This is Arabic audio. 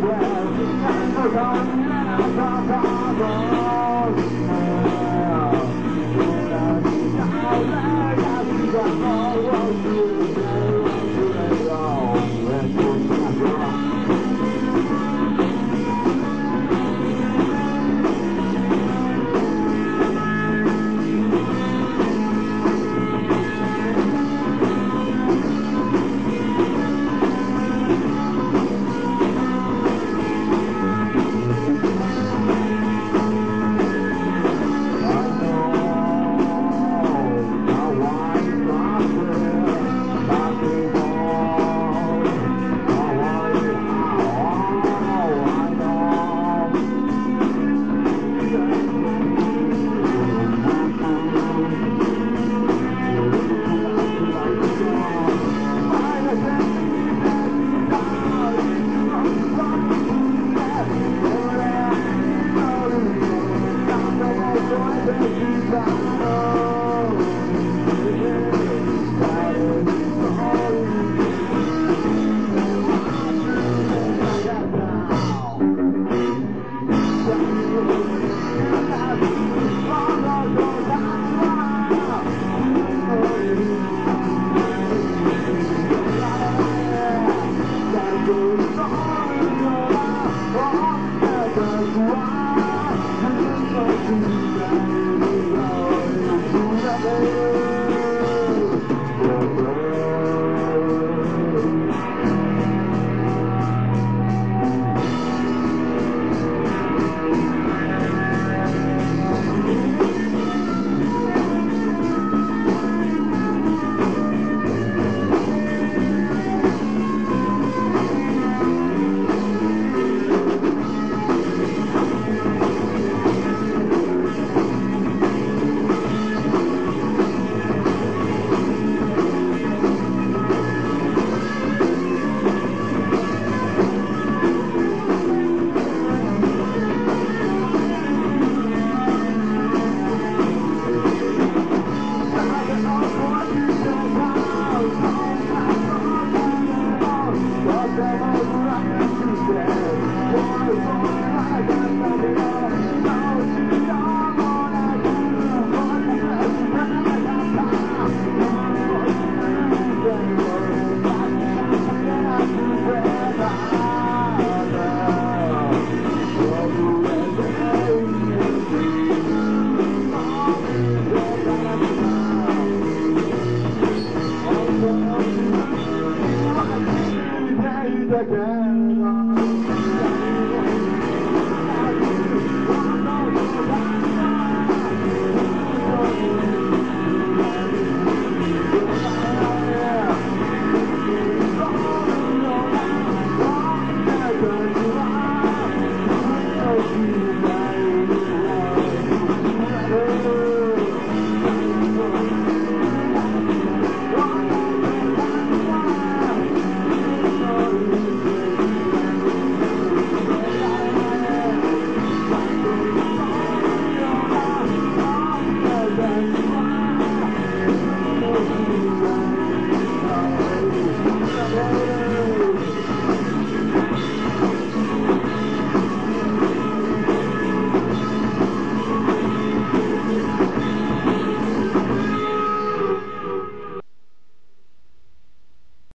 ground. Run, run, run, run. Wow. Thank you. again.